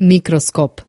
mikroskop.